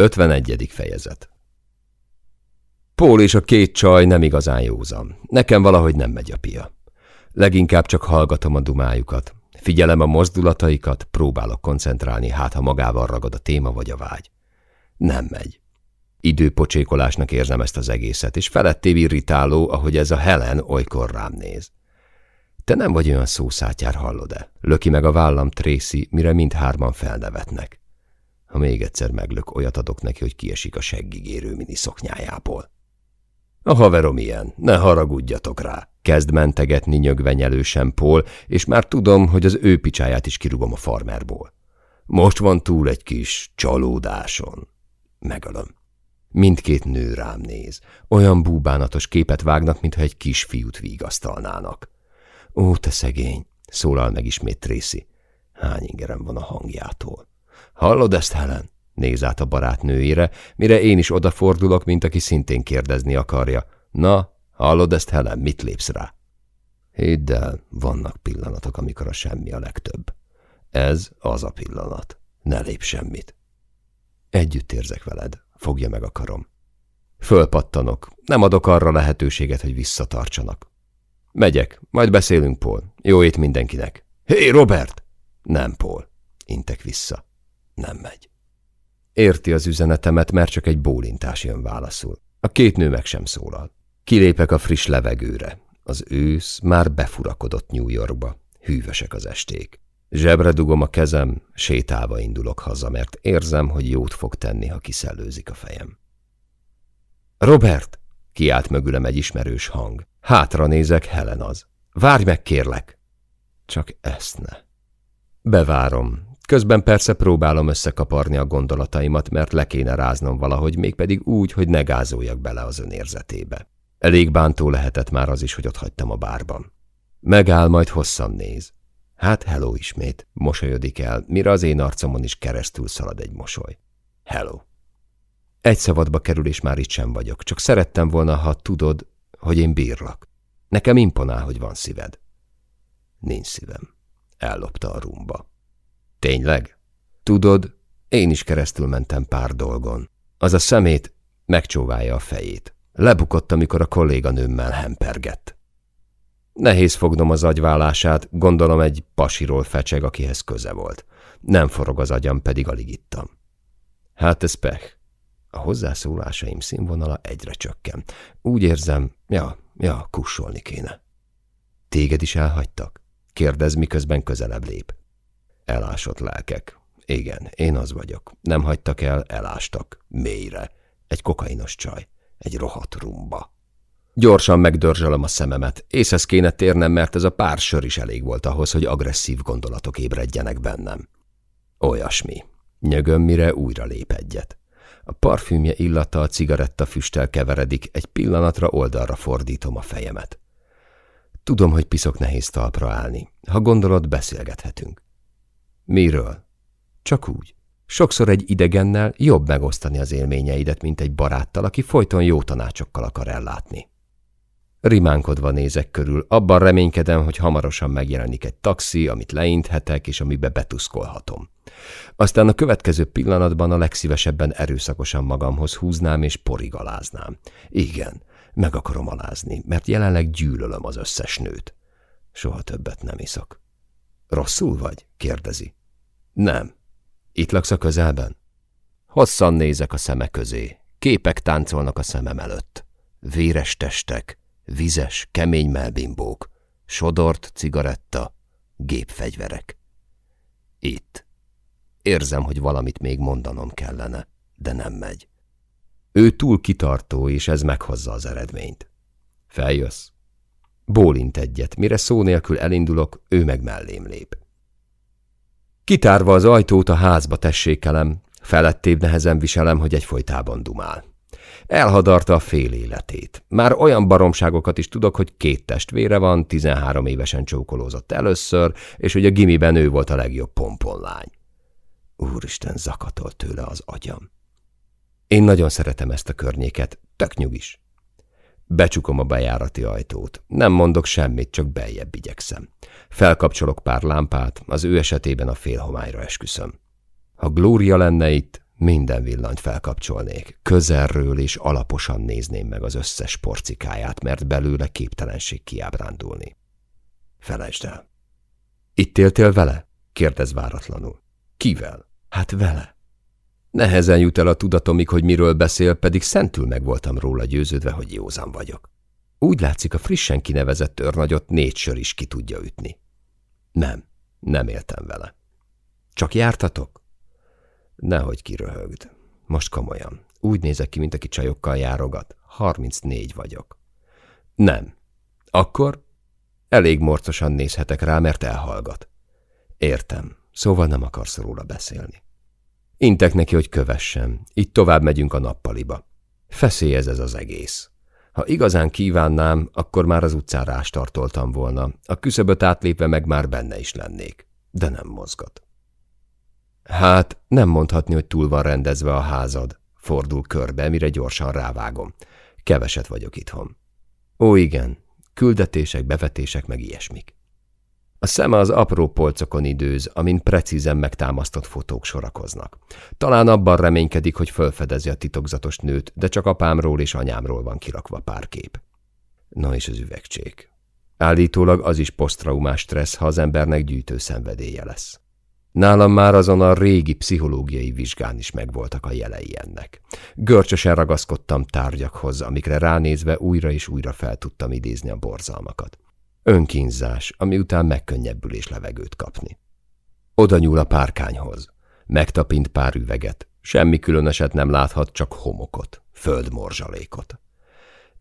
51. fejezet Pól és a két csaj nem igazán józan. Nekem valahogy nem megy a pia. Leginkább csak hallgatom a dumájukat. Figyelem a mozdulataikat, próbálok koncentrálni, hát ha magával ragad a téma vagy a vágy. Nem megy. Időpocsékolásnak érzem ezt az egészet, és felettébb irritáló, ahogy ez a Helen olykor rám néz. Te nem vagy olyan szószátyár, hallod-e? Löki meg a vállam Tracy, mire mindhárman felnevetnek. Ha még egyszer meglök, olyat adok neki, hogy kiesik a seggigérő mini szoknyájából. A haverom ilyen, ne haragudjatok rá. Kezd mentegetni nyögvenyelősen Paul, és már tudom, hogy az ő picsáját is kirugom a farmerból. Most van túl egy kis csalódáson. Megölöm. Mindkét nő rám néz. Olyan búbánatos képet vágnak, mintha egy kisfiút vigasztalnának. Ó, te szegény, szólal meg ismét Tracy. Hány ingerem van a hangjától. Hallod ezt, Helen? Néz át a barátnőjére, mire én is odafordulok, mint aki szintén kérdezni akarja. Na, hallod ezt, Helen, mit lépsz rá? Hidd el, vannak pillanatok, amikor a semmi a legtöbb. Ez az a pillanat. Ne lép semmit. Együtt érzek veled, fogja meg a karom. Fölpattanok, nem adok arra lehetőséget, hogy visszatartsanak. Megyek, majd beszélünk, Paul. Jó ét mindenkinek. Hé, hey, Robert! Nem, Paul. Intek vissza. Nem megy. Érti az üzenetemet, mert csak egy bólintás jön válaszul. A két nő meg sem szólal. Kilépek a friss levegőre. Az ősz már befurakodott New Yorkba. Hűvösek az esték. Zsebre dugom a kezem, sétálva indulok haza, mert érzem, hogy jót fog tenni, ha kiszellőzik a fejem. Robert! Kiált mögülem egy ismerős hang. Hátra nézek, Helen az. Várj meg, kérlek! Csak ezt ne. Bevárom, Közben persze próbálom összekaparni a gondolataimat, mert le kéne ráznom valahogy, mégpedig úgy, hogy ne gázoljak bele az önérzetébe. Elég bántó lehetett már az is, hogy ott hagytam a bárban. Megáll, majd hosszan néz. Hát hello ismét, mosolyodik el, mire az én arcomon is keresztül szalad egy mosoly. Hello. Egy szabadba kerül, és már itt sem vagyok, csak szerettem volna, ha tudod, hogy én bírlak. Nekem imponál, hogy van szíved. Nincs szívem. Ellopta a rumba. Tényleg? Tudod, én is keresztül mentem pár dolgon. Az a szemét megcsóválja a fejét. Lebukott, amikor a kolléganőmmel hempergett. Nehéz fognom az agyvállását, gondolom egy pasiról fecseg, akihez köze volt. Nem forog az agyam, pedig alig ittam. Hát ez pech. A hozzászólásaim színvonala egyre csökken. Úgy érzem, ja, ja, kussolni kéne. Téged is elhagytak? Kérdez, miközben közelebb lép. Elásott lelkek. Igen, én az vagyok. Nem hagytak el, elástak. Mélyre. Egy kokainos csaj. Egy rohadt rumba. Gyorsan megdörzsölöm a szememet. Észhez kéne térnem, mert ez a pár sör is elég volt ahhoz, hogy agresszív gondolatok ébredjenek bennem. Olyasmi. Nyögöm, mire újra lép egyet. A parfümje illata a cigaretta füsttel keveredik, egy pillanatra oldalra fordítom a fejemet. Tudom, hogy piszok nehéz talpra állni. Ha gondolod, beszélgethetünk. Miről? Csak úgy. Sokszor egy idegennel jobb megosztani az élményeidet, mint egy baráttal, aki folyton jó tanácsokkal akar ellátni. Rimánkodva nézek körül, abban reménykedem, hogy hamarosan megjelenik egy taxi, amit leinthetek, és amibe betuszkolhatom. Aztán a következő pillanatban a legszívesebben erőszakosan magamhoz húznám és porigaláznám. Igen, meg akarom alázni, mert jelenleg gyűlölöm az összes nőt. Soha többet nem iszok. Rosszul vagy? kérdezi. Nem. Itt laksz a közelben? Hosszan nézek a szeme közé. Képek táncolnak a szemem előtt. Véres testek, vizes, kemény melbimbók, sodort cigaretta, gépfegyverek. Itt. Érzem, hogy valamit még mondanom kellene, de nem megy. Ő túl kitartó, és ez meghozza az eredményt. Feljössz? Bólint egyet, mire szó nélkül elindulok, ő meg mellém lép. Kitárva az ajtót a házba tessékelem, felettébb nehezen viselem, hogy egyfolytában dumál. Elhadarta a fél életét. Már olyan baromságokat is tudok, hogy két testvére van, 13 évesen csókolózott először, és hogy a gimiben ő volt a legjobb pomponlány. Úristen, zakatol tőle az agyam. Én nagyon szeretem ezt a környéket, tök nyugis. Becsukom a bejárati ajtót. Nem mondok semmit, csak beljebb igyekszem. Felkapcsolok pár lámpát, az ő esetében a félhomályra esküszöm. Ha Glória lenne itt, Minden villanyt felkapcsolnék, közelről és alaposan nézném meg az összes porcikáját, mert belőle képtelenség kiábrándulni. Felejtsd el. Itt éltél vele? kérdez váratlanul. Kivel? Hát vele. Nehezen jut el a tudatomig, hogy miről beszél, pedig szentül meg voltam róla győződve, hogy józan vagyok. Úgy látszik, a frissen kinevezett törnagyot négy sör is ki tudja ütni. Nem, nem éltem vele. Csak jártatok? Nehogy kiröhögd. Most komolyan. Úgy nézek ki, mint aki csajokkal járogat. 34 vagyok. Nem. Akkor elég morcosan nézhetek rá, mert elhallgat. Értem. Szóval nem akarsz róla beszélni. Intek neki, hogy kövessem. Itt tovább megyünk a nappaliba. Feszélyez ez az egész. Ha igazán kívánnám, akkor már az utcára ástartoltam volna. A küszöböt átlépve meg már benne is lennék. De nem mozgat. Hát, nem mondhatni, hogy túl van rendezve a házad. Fordul körbe, mire gyorsan rávágom. Keveset vagyok itthon. Ó, igen, küldetések, bevetések, meg ilyesmik. A szeme az apró polcokon időz, amin precízen megtámasztott fotók sorakoznak. Talán abban reménykedik, hogy fölfedezi a titokzatos nőt, de csak apámról és anyámról van kirakva pár kép. Na és az üvegcsék. Állítólag az is posztraumás stressz, ha az embernek gyűjtő szenvedélye lesz. Nálam már azon a régi pszichológiai vizsgán is megvoltak a jelei ennek. Görcsösen ragaszkodtam tárgyakhoz, amikre ránézve újra és újra fel tudtam idézni a borzalmakat. Önkínzás, ami után megkönnyebbülés levegőt kapni. Oda nyúl a párkányhoz. Megtapint pár üveget. Semmi különöset nem láthat, csak homokot, földmorzsalékot.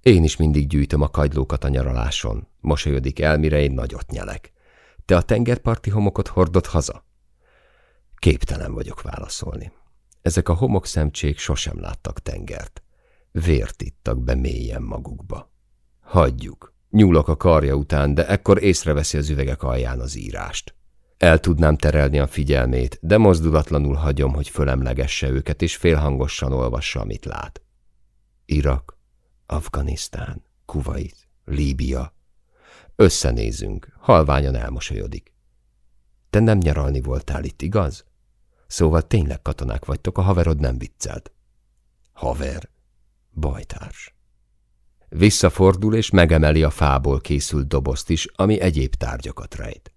Én is mindig gyűjtöm a kagylókat a nyaraláson. Mosolyodik el, mire én nagyot nyelek. Te a tengerparti homokot hordod haza? Képtelen vagyok válaszolni. Ezek a homokszemcsék sosem láttak tengert. Vért ittak be mélyen magukba. Hagyjuk. Nyúlok a karja után, de ekkor észreveszi az üvegek alján az írást. El tudnám terelni a figyelmét, de mozdulatlanul hagyom, hogy fölemlegesse őket, és félhangosan olvassa, amit lát. Irak, Afganisztán, Kuwait, Líbia. Összenézünk, halványan elmosolyodik. Te nem nyaralni voltál itt, igaz? Szóval tényleg katonák vagytok, a haverod nem viccelt. Haver. Bajtárs. Visszafordul és megemeli a fából készült dobozt is, ami egyéb tárgyakat rejt.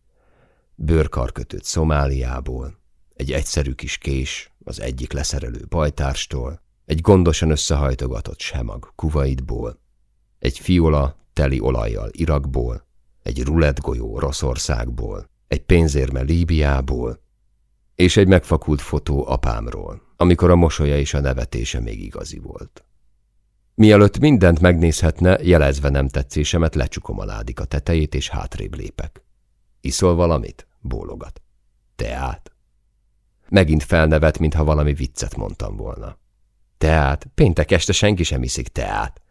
Bőrkarkötőt Szomáliából, egy egyszerű kis kés az egyik leszerelő bajtárstól, egy gondosan összehajtogatott semag Kuwaitból, egy fiola teli olajjal Irakból, egy rulettgolyó Oroszországból, egy pénzérme Líbiából, és egy megfakult fotó apámról, amikor a mosolya és a nevetése még igazi volt. Mielőtt mindent megnézhetne, jelezve nem tetszésemet, lecsukom a ládika tetejét, és hátrébb lépek. Iszol valamit? Bólogat. Teát? Megint felnevet, mintha valami viccet mondtam volna. Teát? Péntek este senki sem iszik teát.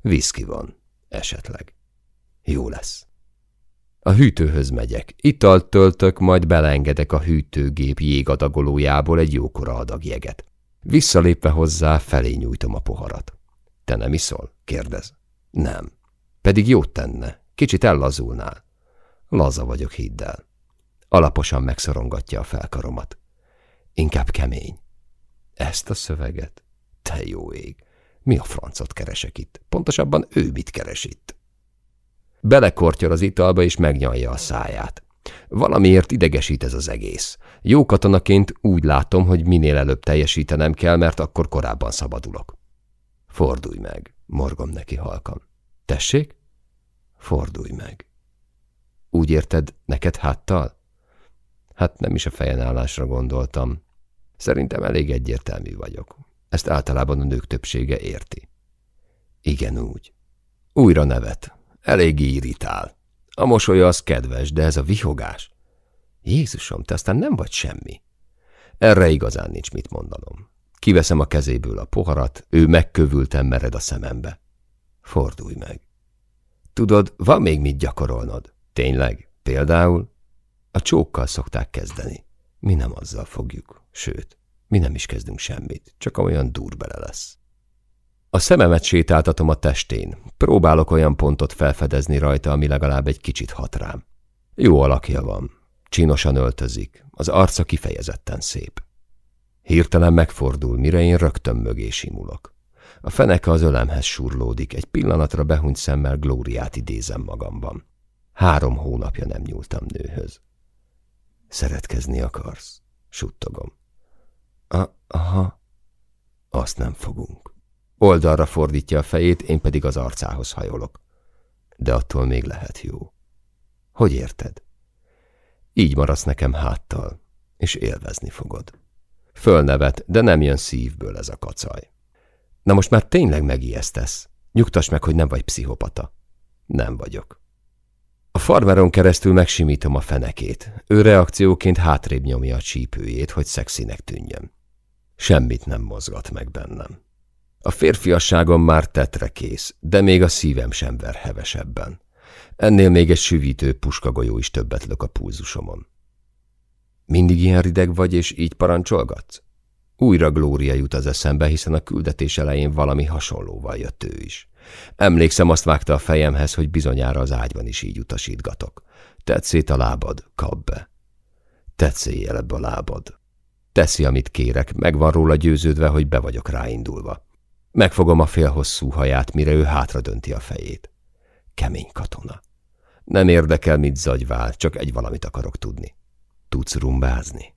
Viszki van. Esetleg. Jó lesz. A hűtőhöz megyek. Italt töltök, majd belengedek a hűtőgép jégadagolójából egy jókora adag jeget. Visszalépve hozzá, felé nyújtom a poharat. Te nem iszol? kérdez. Nem. Pedig jót tenne. Kicsit ellazulnál. Laza vagyok, hidd el. Alaposan megszorongatja a felkaromat. Inkább kemény. Ezt a szöveget? Te jó ég! Mi a francot keresek itt? Pontosabban ő mit keres itt? Belekortyol az italba és megnyalja a száját. Valamiért idegesít ez az egész. Jó katonaként úgy látom, hogy minél előbb teljesítenem kell, mert akkor korábban szabadulok. Fordulj meg, morgom neki halkan. Tessék? Fordulj meg. Úgy érted, neked háttal? Hát nem is a fejenállásra gondoltam. Szerintem elég egyértelmű vagyok. Ezt általában a nők többsége érti. Igen, úgy. Újra nevet. Elég irritál. A mosolya az kedves, de ez a vihogás. Jézusom, te aztán nem vagy semmi. Erre igazán nincs mit mondanom. Kiveszem a kezéből a poharat, ő megkövülten mered a szemembe. Fordulj meg. Tudod, van még mit gyakorolnod. Tényleg? Például? A csókkal szokták kezdeni. Mi nem azzal fogjuk. Sőt, mi nem is kezdünk semmit, csak olyan dur bele lesz. A szememet sétáltatom a testén. Próbálok olyan pontot felfedezni rajta, ami legalább egy kicsit hat rám. Jó alakja van. Csinosan öltözik. Az arca kifejezetten szép. Hirtelen megfordul, mire én rögtön mögé simulok. A feneke az ölemhez surlódik, egy pillanatra behunyt szemmel Glóriát idézem magamban. Három hónapja nem nyúltam nőhöz. Szeretkezni akarsz? Suttogom. A aha, azt nem fogunk. Oldalra fordítja a fejét, én pedig az arcához hajolok. De attól még lehet jó. Hogy érted? Így maradsz nekem háttal, és élvezni fogod. Fölnevet, de nem jön szívből ez a kacaj. Na most már tényleg megijesztesz. Nyugtass meg, hogy nem vagy pszichopata. Nem vagyok. A farmeron keresztül megsimítom a fenekét. Ő reakcióként hátrébb nyomja a csípőjét, hogy szexinek tűnjön. Semmit nem mozgat meg bennem. A férfiasságom már tetre kész, de még a szívem sem ver hevesebben. Ennél még egy süvítő puskagolyó is többet lök a pulzusomon. Mindig ilyen rideg vagy, és így parancsolgatsz? Újra Glória jut az eszembe, hiszen a küldetés elején valami hasonlóval jött ő is. Emlékszem, azt vágta a fejemhez, hogy bizonyára az ágyban is így utasítgatok. Tedd a lábad, kap be. Tedd széjjelebb a lábad. Teszi, amit kérek, meg van róla győződve, hogy be vagyok ráindulva. Megfogom a félhosszú haját, mire ő hátra dönti a fejét. Kemény katona. Nem érdekel, mit zagyvál, csak egy valamit akarok tudni. Tudsz rumbázni?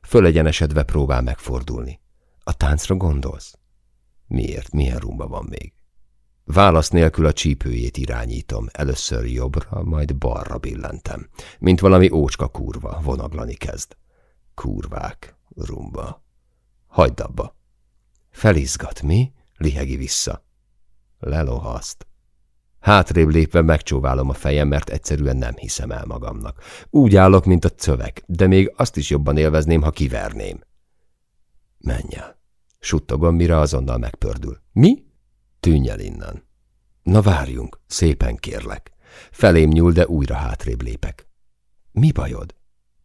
Fölegyenesedve próbál megfordulni. A táncra gondolsz? Miért? Milyen rumba van még? Válasz nélkül a csípőjét irányítom, először jobbra, majd balra billentem, mint valami ócska kurva, vonaglani kezd. Kurvák, rumba. Hagyd abba. Felizgat, mi? Lihegi vissza. Lelohaszt. Hátrébb lépve megcsóválom a fejem, mert egyszerűen nem hiszem el magamnak. Úgy állok, mint a cövek, de még azt is jobban élvezném, ha kiverném. Menj el. Suttogom, mire azonnal megpördül. Mi? Tűnj el innen. Na várjunk, szépen kérlek. Felém nyúl, de újra hátrébb lépek. Mi bajod?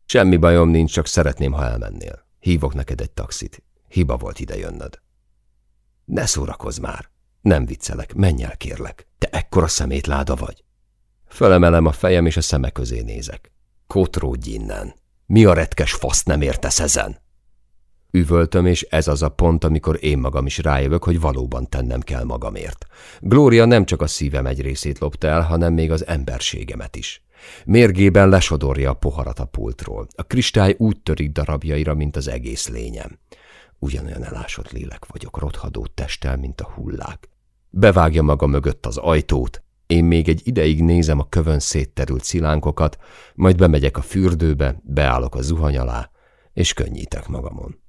Semmi bajom nincs, csak szeretném, ha elmennél. Hívok neked egy taxit. Hiba volt ide jönnöd. Ne szórakozz már. Nem viccelek, menj el, kérlek. Te ekkora szemétláda vagy. Fölemelem a fejem, és a szeme közé nézek. Kotródj innen. Mi a retkes faszt nem értesz ezen? Üvöltöm, és ez az a pont, amikor én magam is rájövök, hogy valóban tennem kell magamért. Glória nem csak a szívem egy részét lopta el, hanem még az emberségemet is. Mérgében lesodorja a poharat a pultról. A kristály úgy törik darabjaira, mint az egész lényem. Ugyanolyan elásott lélek vagyok, rothadó testtel, mint a hullák. Bevágja maga mögött az ajtót, én még egy ideig nézem a kövön szétterült szilánkokat, majd bemegyek a fürdőbe, beállok a zuhany alá, és könnyítek magamon.